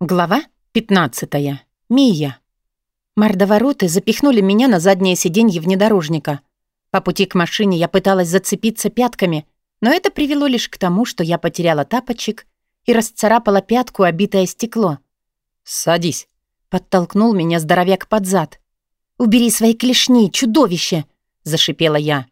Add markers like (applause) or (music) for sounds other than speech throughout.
Глава 15. Мия. Мордовороты запихнули меня на заднее сиденье внедорожника. По пути к машине я пыталась зацепиться пятками, но это привело лишь к тому, что я потеряла тапочек и расцарапала пятку, обитое стекло. «Садись», — подтолкнул меня здоровяк под зад. «Убери свои клешни, чудовище!» — зашипела я.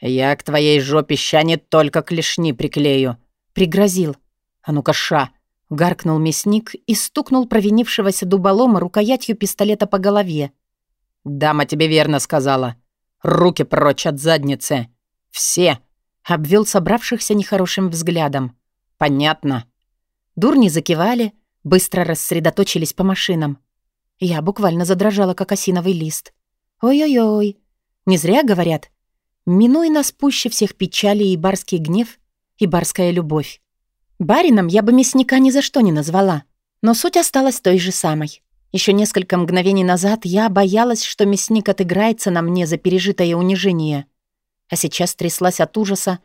«Я к твоей жопе ща не только клешни приклею», — пригрозил. «А ну-ка, ша!» Гаркнул мясник и стукнул провинившегося дуболома рукоятью пистолета по голове. «Дама тебе верно сказала. Руки прочь от задницы. Все!» Обвел собравшихся нехорошим взглядом. «Понятно». Дурни закивали, быстро рассредоточились по машинам. Я буквально задрожала, как осиновый лист. Ой-ой-ой. Не зря говорят. Минуй нас пуще всех печали и барский гнев, и барская любовь. Барином я бы мясника ни за что не назвала, но суть осталась той же самой. Еще несколько мгновений назад я боялась, что мясник отыграется на мне за пережитое унижение. А сейчас тряслась от ужаса,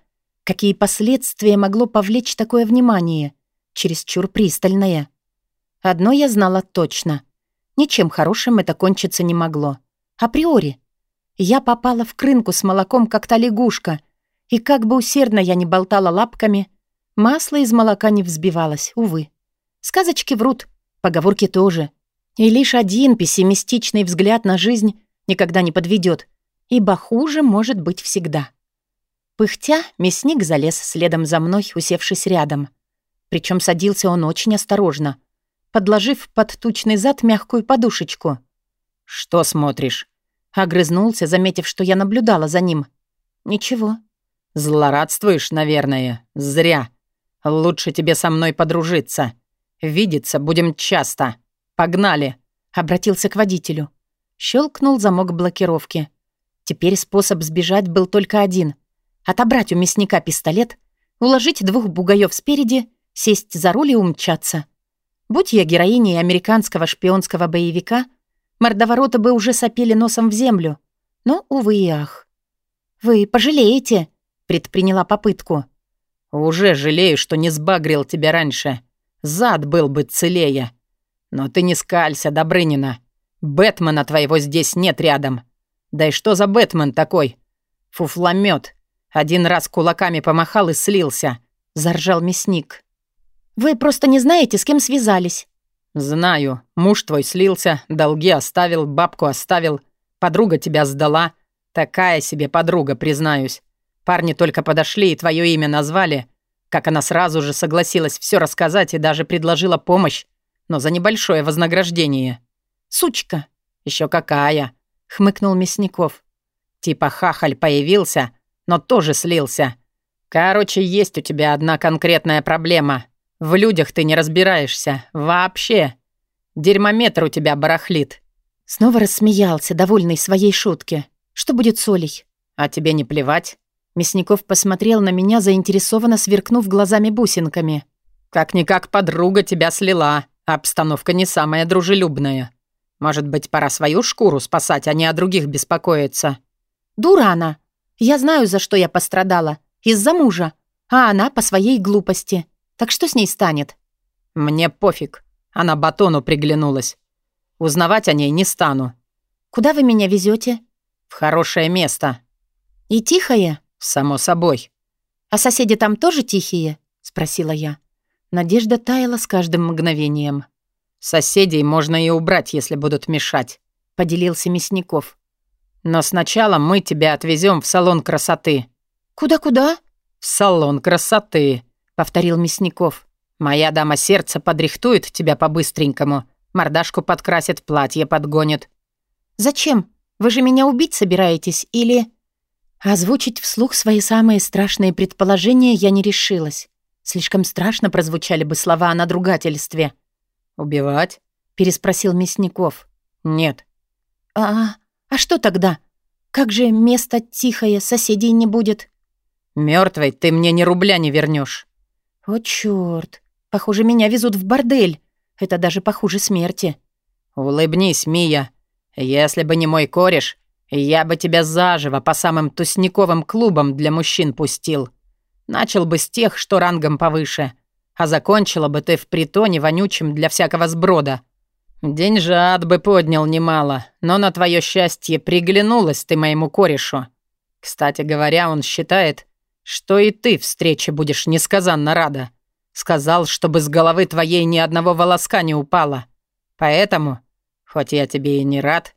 какие последствия могло повлечь такое внимание, чересчур пристальное. Одно я знала точно. Ничем хорошим это кончиться не могло. Априори. Я попала в крынку с молоком, как та лягушка, и как бы усердно я не болтала лапками — Масло из молока не взбивалось, увы. Сказочки врут, поговорки тоже. И лишь один пессимистичный взгляд на жизнь никогда не подведет, ибо хуже может быть всегда. Пыхтя, мясник залез следом за мной, усевшись рядом. Причем садился он очень осторожно, подложив под тучный зад мягкую подушечку. «Что смотришь?» Огрызнулся, заметив, что я наблюдала за ним. «Ничего». «Злорадствуешь, наверное. Зря. Лучше тебе со мной подружиться. Видеться будем часто. Погнали!» Обратился к водителю. Щелкнул замок блокировки. Теперь способ сбежать был только один. Отобрать у мясника пистолет, уложить двух бугаев спереди, сесть за руль и умчаться. Будь я героиней американского шпионского боевика, мордовороты бы уже сопели носом в землю. Но, увы и ах. «Вы пожалеете», — предприняла попытку. «Уже жалею, что не сбагрил тебя раньше. Зад был бы целее. Но ты не скалься, Добрынина. Бэтмена твоего здесь нет рядом. Да и что за Бэтмен такой? Фуфломет. Один раз кулаками помахал и слился», — заржал мясник. «Вы просто не знаете, с кем связались». «Знаю. Муж твой слился, долги оставил, бабку оставил. Подруга тебя сдала. Такая себе подруга, признаюсь. Парни только подошли и твое имя назвали, как она сразу же согласилась все рассказать и даже предложила помощь, но за небольшое вознаграждение. «Сучка!» Еще какая!» — хмыкнул Мясников. «Типа хахаль появился, но тоже слился. Короче, есть у тебя одна конкретная проблема. В людях ты не разбираешься. Вообще. Дерьмометр у тебя барахлит». Снова рассмеялся, довольный своей шутке. «Что будет с Олей?» «А тебе не плевать?» Мясников посмотрел на меня, заинтересованно сверкнув глазами бусинками. «Как-никак подруга тебя слила, обстановка не самая дружелюбная. Может быть, пора свою шкуру спасать, а не о других беспокоиться?» «Дура она. Я знаю, за что я пострадала. Из-за мужа. А она по своей глупости. Так что с ней станет?» «Мне пофиг. Она батону приглянулась. Узнавать о ней не стану». «Куда вы меня везете? «В хорошее место». «И тихое?» «Само собой». «А соседи там тоже тихие?» — спросила я. Надежда таяла с каждым мгновением. «Соседей можно и убрать, если будут мешать», — поделился Мясников. «Но сначала мы тебя отвезем в салон красоты». «Куда-куда?» «В салон красоты», — повторил Мясников. «Моя дама сердца подрихтует тебя по-быстренькому, мордашку подкрасит, платье подгонит». «Зачем? Вы же меня убить собираетесь или...» Озвучить вслух свои самые страшные предположения я не решилась. Слишком страшно прозвучали бы слова о надругательстве. «Убивать?» — переспросил Мясников. «Нет». «А, а что тогда? Как же место тихое, соседей не будет?» Мертвой ты мне ни рубля не вернешь. «О, чёрт! Похоже, меня везут в бордель. Это даже похуже смерти». «Улыбнись, Мия. Если бы не мой кореш, я бы тебя заживо по самым тусниковым клубам для мужчин пустил. Начал бы с тех, что рангом повыше. А закончила бы ты в притоне вонючем для всякого сброда. Деньжат бы поднял немало, но на твое счастье приглянулась ты моему корешу. Кстати говоря, он считает, что и ты встрече будешь несказанно рада. Сказал, чтобы с головы твоей ни одного волоска не упало. Поэтому, хоть я тебе и не рад,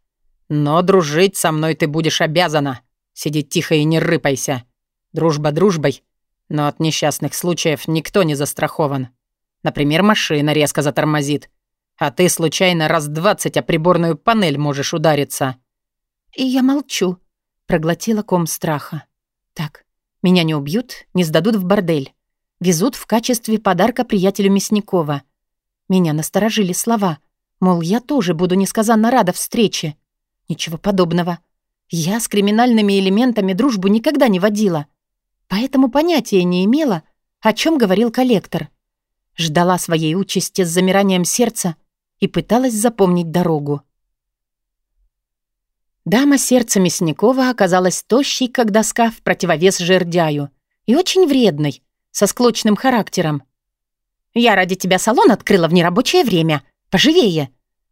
но дружить со мной ты будешь обязана. Сиди тихо и не рыпайся. Дружба дружбой, но от несчастных случаев никто не застрахован. Например, машина резко затормозит, а ты случайно раз двадцать о приборную панель можешь удариться. И я молчу, проглотила ком страха. Так, меня не убьют, не сдадут в бордель. Везут в качестве подарка приятелю Мясникова. Меня насторожили слова. Мол, я тоже буду несказанно рада встрече. Ничего подобного. Я с криминальными элементами дружбу никогда не водила. Поэтому понятия не имела, о чем говорил коллектор. Ждала своей участи с замиранием сердца и пыталась запомнить дорогу. Дама сердца Мясникова оказалась тощей, как доска в противовес жердяю, и очень вредной, со склочным характером. «Я ради тебя салон открыла в нерабочее время. Поживее!»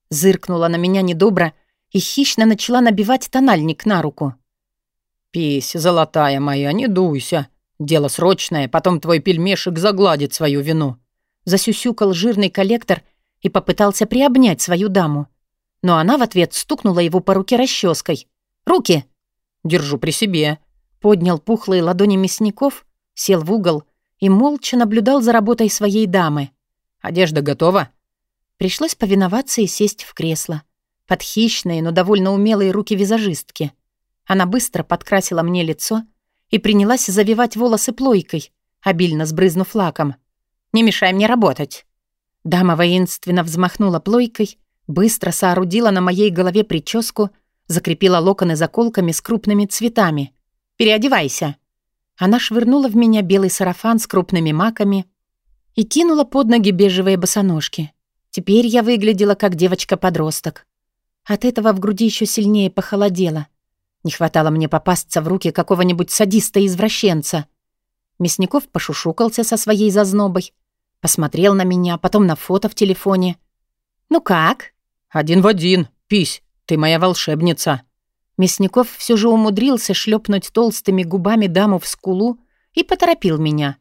Зыркнула на меня недобро и хищно начала набивать тональник на руку. «Пись, золотая моя, не дуйся. Дело срочное, потом твой пельмешек загладит свою вину». Засюсюкал жирный коллектор и попытался приобнять свою даму но она в ответ стукнула его по руке расческой. «Руки!» «Держу при себе», поднял пухлые ладони мясников, сел в угол и молча наблюдал за работой своей дамы. «Одежда готова?» Пришлось повиноваться и сесть в кресло. Под хищные, но довольно умелые руки визажистки. Она быстро подкрасила мне лицо и принялась завивать волосы плойкой, обильно сбрызнув лаком. «Не мешай мне работать!» Дама воинственно взмахнула плойкой Быстро соорудила на моей голове прическу, закрепила локоны заколками с крупными цветами. «Переодевайся!» Она швырнула в меня белый сарафан с крупными маками и кинула под ноги бежевые босоножки. Теперь я выглядела как девочка-подросток. От этого в груди еще сильнее похолодело. Не хватало мне попасться в руки какого-нибудь садиста-извращенца. Мясников пошушукался со своей зазнобой, посмотрел на меня, потом на фото в телефоне. «Ну как?» «Один в один. Пись, ты моя волшебница». Мясников все же умудрился шлепнуть толстыми губами даму в скулу и поторопил меня.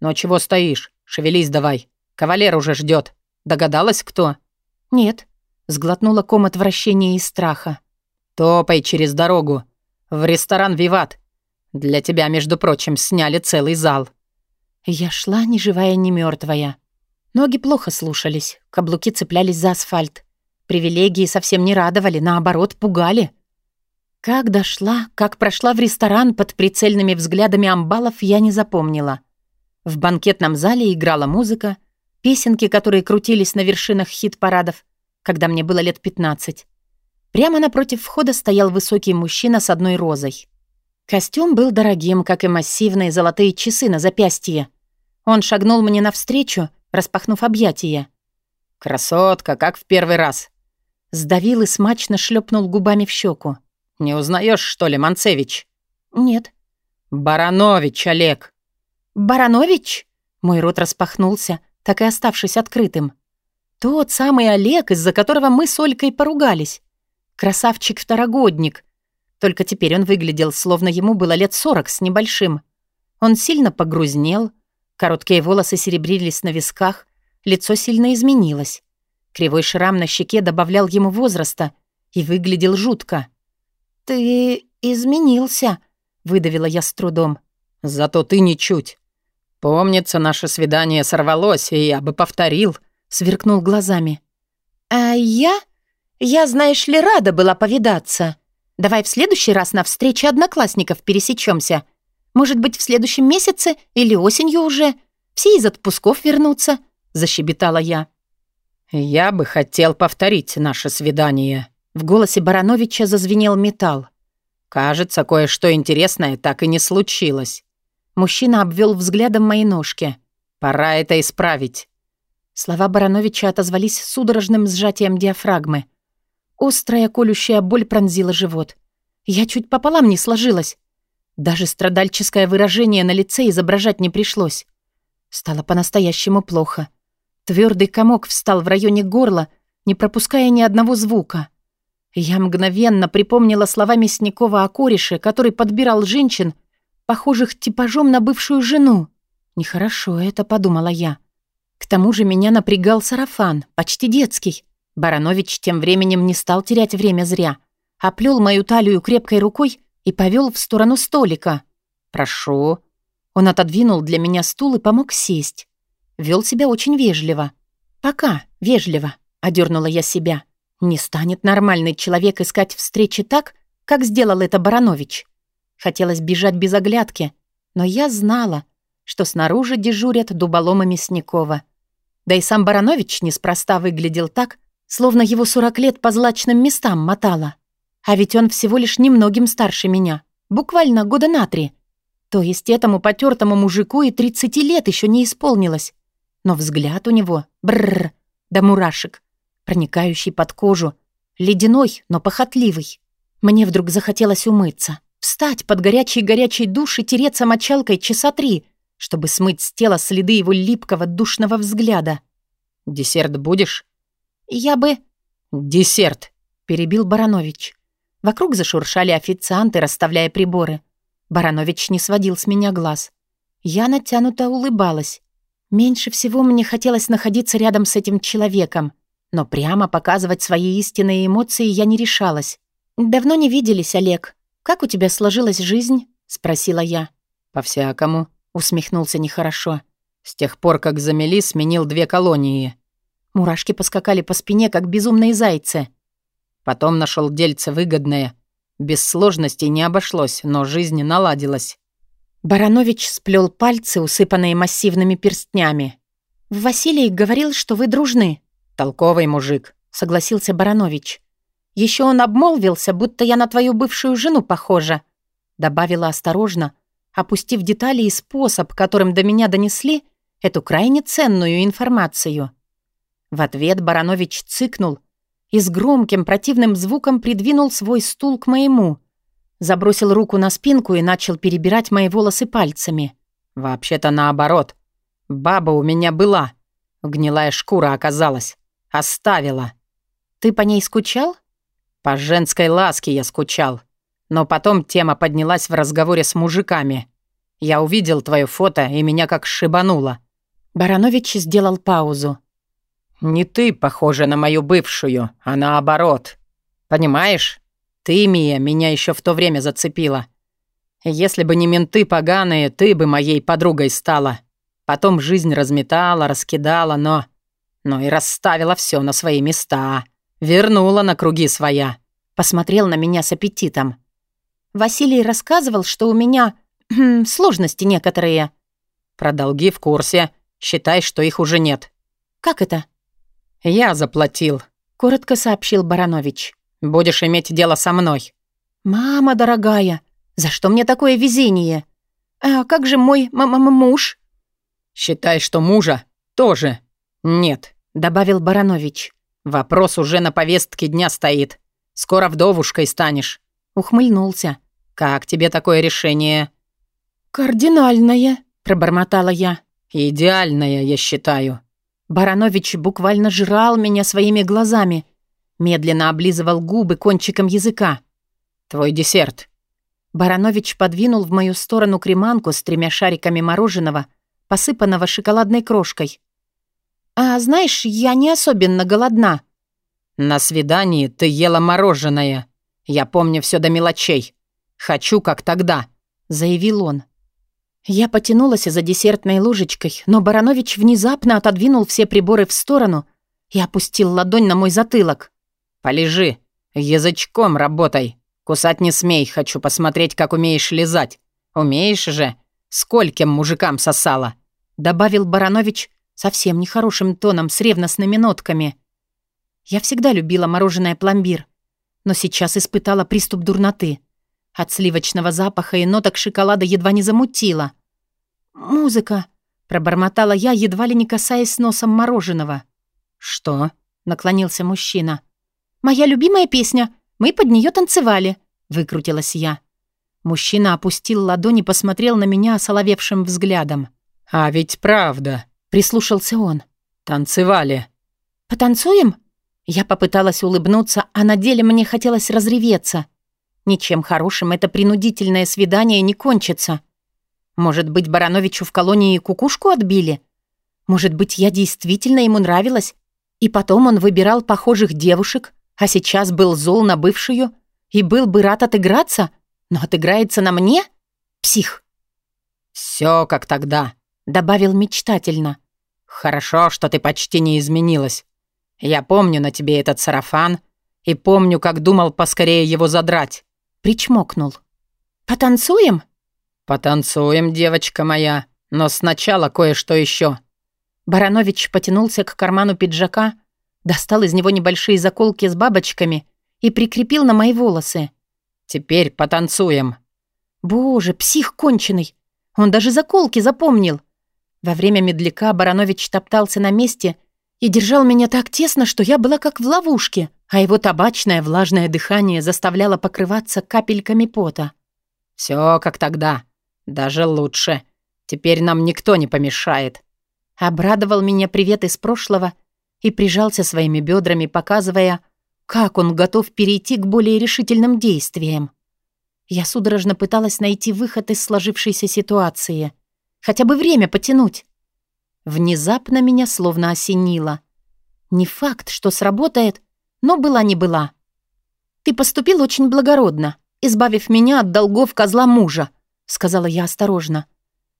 «Ну чего стоишь? Шевелись давай. Кавалер уже ждет. Догадалась, кто?» «Нет», — сглотнула ком отвращения и страха. «Топай через дорогу. В ресторан «Виват». Для тебя, между прочим, сняли целый зал». Я шла, ни живая, ни мертвая. Ноги плохо слушались, каблуки цеплялись за асфальт. Привилегии совсем не радовали, наоборот, пугали. Как дошла, как прошла в ресторан под прицельными взглядами амбалов, я не запомнила. В банкетном зале играла музыка, песенки, которые крутились на вершинах хит-парадов, когда мне было лет 15. Прямо напротив входа стоял высокий мужчина с одной розой. Костюм был дорогим, как и массивные золотые часы на запястье. Он шагнул мне навстречу, распахнув объятия. «Красотка, как в первый раз!» Сдавил и смачно шлепнул губами в щеку. «Не узнаешь, что ли, Манцевич?» «Нет». «Баранович Олег». «Баранович?» Мой рот распахнулся, так и оставшись открытым. Тот самый Олег, из-за которого мы с Олькой поругались. Красавчик-второгодник. Только теперь он выглядел, словно ему было лет сорок с небольшим. Он сильно погрузнел, короткие волосы серебрились на висках, лицо сильно изменилось. Кривой шрам на щеке добавлял ему возраста и выглядел жутко. «Ты изменился», — выдавила я с трудом. «Зато ты ничуть. Помнится, наше свидание сорвалось, и я бы повторил», — сверкнул глазами. «А я? Я, знаешь ли, рада была повидаться. Давай в следующий раз на встрече одноклассников пересечемся. Может быть, в следующем месяце или осенью уже. Все из отпусков вернутся», — защебетала я. «Я бы хотел повторить наше свидание». В голосе Барановича зазвенел металл. «Кажется, кое-что интересное так и не случилось». Мужчина обвел взглядом мои ножки. «Пора это исправить». Слова Барановича отозвались судорожным сжатием диафрагмы. Острая колющая боль пронзила живот. Я чуть пополам не сложилась. Даже страдальческое выражение на лице изображать не пришлось. Стало по-настоящему плохо. Твердый комок встал в районе горла, не пропуская ни одного звука. Я мгновенно припомнила слова Мясникова о кореше, который подбирал женщин, похожих типажом на бывшую жену. Нехорошо это, подумала я. К тому же меня напрягал сарафан, почти детский. Баранович тем временем не стал терять время зря. Оплел мою талию крепкой рукой и повел в сторону столика. «Прошу». Он отодвинул для меня стул и помог сесть. Вел себя очень вежливо. «Пока вежливо», — одернула я себя. «Не станет нормальный человек искать встречи так, как сделал это Баранович». Хотелось бежать без оглядки, но я знала, что снаружи дежурят дуболомы Мясникова. Да и сам Баранович неспроста выглядел так, словно его сорок лет по злачным местам мотало. А ведь он всего лишь немногим старше меня, буквально года на три. То есть этому потертому мужику и тридцати лет еще не исполнилось. Но взгляд у него, бррр, да мурашек, проникающий под кожу, ледяной, но похотливый. Мне вдруг захотелось умыться, встать под горячий-горячий душ и тереться мочалкой часа три, чтобы смыть с тела следы его липкого душного взгляда. «Десерт будешь?» «Я бы...» «Десерт!» — перебил Баранович. Вокруг зашуршали официанты, расставляя приборы. Баранович не сводил с меня глаз. Я натянуто улыбалась. Меньше всего мне хотелось находиться рядом с этим человеком, но прямо показывать свои истинные эмоции я не решалась. «Давно не виделись, Олег. Как у тебя сложилась жизнь?» — спросила я. «По-всякому», — усмехнулся нехорошо. «С тех пор, как замели, сменил две колонии». Мурашки поскакали по спине, как безумные зайцы. Потом нашел дельце выгодное. Без сложностей не обошлось, но жизнь наладилась. Баранович сплел пальцы, усыпанные массивными перстнями. «Василий говорил, что вы дружны». «Толковый мужик», — согласился Баранович. Еще он обмолвился, будто я на твою бывшую жену похожа», — добавила осторожно, опустив детали и способ, которым до меня донесли эту крайне ценную информацию. В ответ Баранович цыкнул и с громким противным звуком придвинул свой стул к моему — Забросил руку на спинку и начал перебирать мои волосы пальцами. «Вообще-то наоборот. Баба у меня была. Гнилая шкура оказалась. Оставила». «Ты по ней скучал?» «По женской ласке я скучал. Но потом тема поднялась в разговоре с мужиками. Я увидел твое фото, и меня как шибануло». Баранович сделал паузу. «Не ты похожа на мою бывшую, а наоборот. Понимаешь? Ты, Мия, меня еще в то время зацепила. Если бы не менты поганые, ты бы моей подругой стала. Потом жизнь разметала, раскидала, но... Но и расставила все на свои места. Вернула на круги своя. Посмотрел на меня с аппетитом. Василий рассказывал, что у меня (clears throat) сложности некоторые. Про долги в курсе. Считай, что их уже нет. Как это? Я заплатил. Коротко сообщил Баранович. Будешь иметь дело со мной». «Мама дорогая, за что мне такое везение? А как же мой м -м муж?» «Считай, что мужа тоже нет», — добавил Баранович. «Вопрос уже на повестке дня стоит. Скоро вдовушкой станешь». Ухмыльнулся. «Как тебе такое решение?» «Кардинальное», — пробормотала я. «Идеальное, я считаю». Баранович буквально жрал меня своими глазами — Медленно облизывал губы кончиком языка. «Твой десерт». Баранович подвинул в мою сторону креманку с тремя шариками мороженого, посыпанного шоколадной крошкой. «А знаешь, я не особенно голодна». «На свидании ты ела мороженое. Я помню все до мелочей. Хочу, как тогда», — заявил он. Я потянулась за десертной ложечкой, но Баранович внезапно отодвинул все приборы в сторону и опустил ладонь на мой затылок. «Полежи. Язычком работай. Кусать не смей. Хочу посмотреть, как умеешь лизать. Умеешь же? Скольким мужикам сосала?» Добавил Баранович совсем нехорошим тоном с ревностными нотками. Я всегда любила мороженое пломбир, но сейчас испытала приступ дурноты. От сливочного запаха и ноток шоколада едва не замутила. «Музыка», — пробормотала я, едва ли не касаясь носом мороженого. «Что?» — наклонился мужчина. «Моя любимая песня. Мы под нее танцевали», — выкрутилась я. Мужчина опустил ладони и посмотрел на меня осоловевшим взглядом. «А ведь правда», — прислушался он. «Танцевали». «Потанцуем?» Я попыталась улыбнуться, а на деле мне хотелось разреветься. Ничем хорошим это принудительное свидание не кончится. Может быть, Барановичу в колонии кукушку отбили? Может быть, я действительно ему нравилась? И потом он выбирал похожих девушек, а сейчас был зол на бывшую и был бы рад отыграться, но отыграется на мне? Псих. «Всё как тогда», — добавил мечтательно. «Хорошо, что ты почти не изменилась. Я помню на тебе этот сарафан и помню, как думал поскорее его задрать». Причмокнул. «Потанцуем?» «Потанцуем, девочка моя, но сначала кое-что еще. Баранович потянулся к карману пиджака, достал из него небольшие заколки с бабочками и прикрепил на мои волосы. «Теперь потанцуем». «Боже, псих конченый! Он даже заколки запомнил!» Во время медляка Баранович топтался на месте и держал меня так тесно, что я была как в ловушке, а его табачное влажное дыхание заставляло покрываться капельками пота. «Все как тогда. Даже лучше. Теперь нам никто не помешает. Обрадовал меня привет из прошлого и прижался своими бедрами, показывая, как он готов перейти к более решительным действиям. Я судорожно пыталась найти выход из сложившейся ситуации. Хотя бы время потянуть. Внезапно меня словно осенило. Не факт, что сработает, но была не была. «Ты поступил очень благородно, избавив меня от долгов козла мужа», — сказала я осторожно.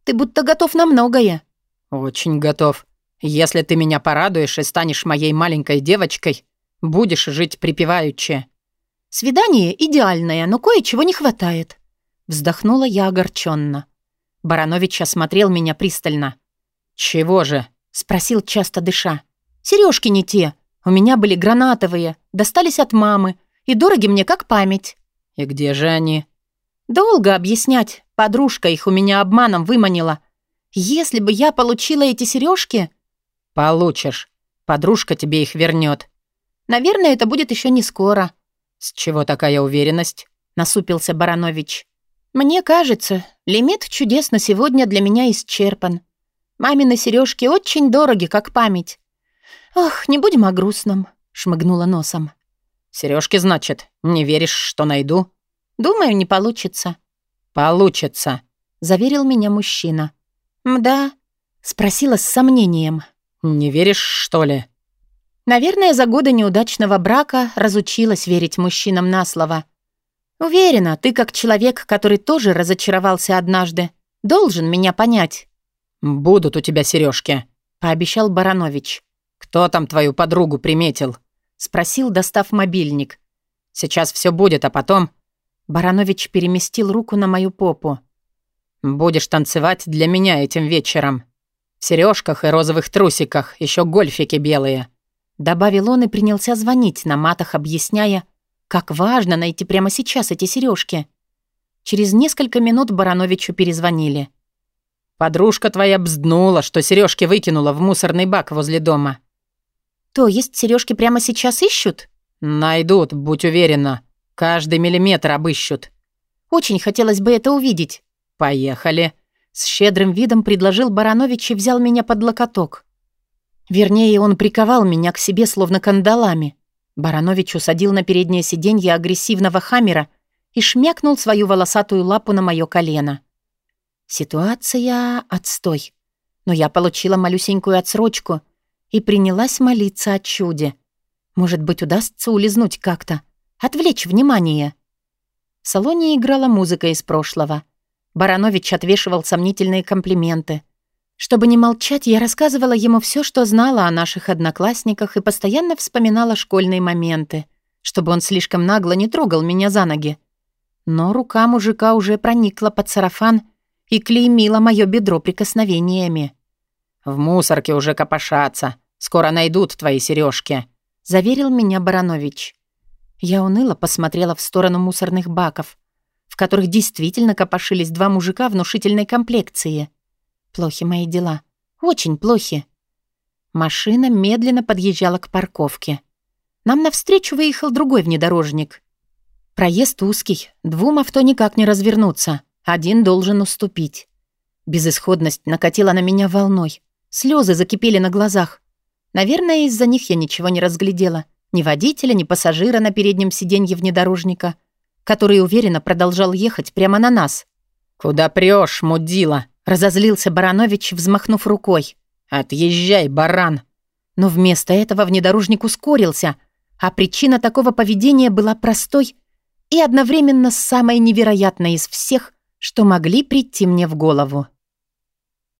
«Ты будто готов на многое». «Очень готов. Если ты меня порадуешь и станешь моей маленькой девочкой, будешь жить припеваючи». «Свидание идеальное, но кое-чего не хватает». Вздохнула я огорченно. Баранович осмотрел меня пристально. «Чего же?» — спросил часто дыша. Сережки не те. У меня были гранатовые, достались от мамы, и дороги мне как память». «И где же они?» «Долго объяснять. Подружка их у меня обманом выманила. Если бы я получила эти сережки, «Получишь. Подружка тебе их вернет. «Наверное, это будет еще не скоро». «С чего такая уверенность?» — насупился Баранович. «Мне кажется, лимит чудес на сегодня для меня исчерпан. Мамины сережки очень дороги, как память. Ох, не будем о грустном», — шмыгнула носом. Сережки, значит, не веришь, что найду?» «Думаю, не получится». «Получится», — заверил меня мужчина. «Мда?» — спросила с сомнением. «Не веришь, что ли?» Наверное, за годы неудачного брака разучилась верить мужчинам на слово. Уверена, ты как человек, который тоже разочаровался однажды, должен меня понять. «Будут у тебя сережки, пообещал Баранович. «Кто там твою подругу приметил?» — спросил, достав мобильник. «Сейчас все будет, а потом...» Баранович переместил руку на мою попу. «Будешь танцевать для меня этим вечером. В сережках и розовых трусиках, еще гольфики белые». Добавил он и принялся звонить на матах, объясняя, как важно найти прямо сейчас эти сережки. Через несколько минут Барановичу перезвонили. «Подружка твоя бзднула, что сережки выкинула в мусорный бак возле дома». «То есть сережки прямо сейчас ищут?» «Найдут, будь уверена. Каждый миллиметр обыщут». «Очень хотелось бы это увидеть». «Поехали». С щедрым видом предложил Баранович и взял меня под локоток. Вернее, он приковал меня к себе словно кандалами. Баранович усадил на переднее сиденье агрессивного хаммера и шмякнул свою волосатую лапу на мое колено. Ситуация отстой. Но я получила малюсенькую отсрочку и принялась молиться о чуде. Может быть, удастся улизнуть как-то, отвлечь внимание. В салоне играла музыка из прошлого — Баранович отвешивал сомнительные комплименты. Чтобы не молчать, я рассказывала ему все, что знала о наших одноклассниках и постоянно вспоминала школьные моменты, чтобы он слишком нагло не трогал меня за ноги. Но рука мужика уже проникла под сарафан и клеймила мое бедро прикосновениями. «В мусорке уже копошатся. Скоро найдут твои сережки, заверил меня Баранович. Я уныло посмотрела в сторону мусорных баков в которых действительно копошились два мужика внушительной комплекции. Плохи мои дела. Очень плохи. Машина медленно подъезжала к парковке. Нам навстречу выехал другой внедорожник. Проезд узкий, двум авто никак не развернуться. Один должен уступить. Безысходность накатила на меня волной. Слезы закипели на глазах. Наверное, из-за них я ничего не разглядела. Ни водителя, ни пассажира на переднем сиденье внедорожника, который уверенно продолжал ехать прямо на нас. «Куда прёшь, мудила?» — разозлился Баранович, взмахнув рукой. «Отъезжай, баран!» Но вместо этого внедорожник ускорился, а причина такого поведения была простой и одновременно самой невероятной из всех, что могли прийти мне в голову.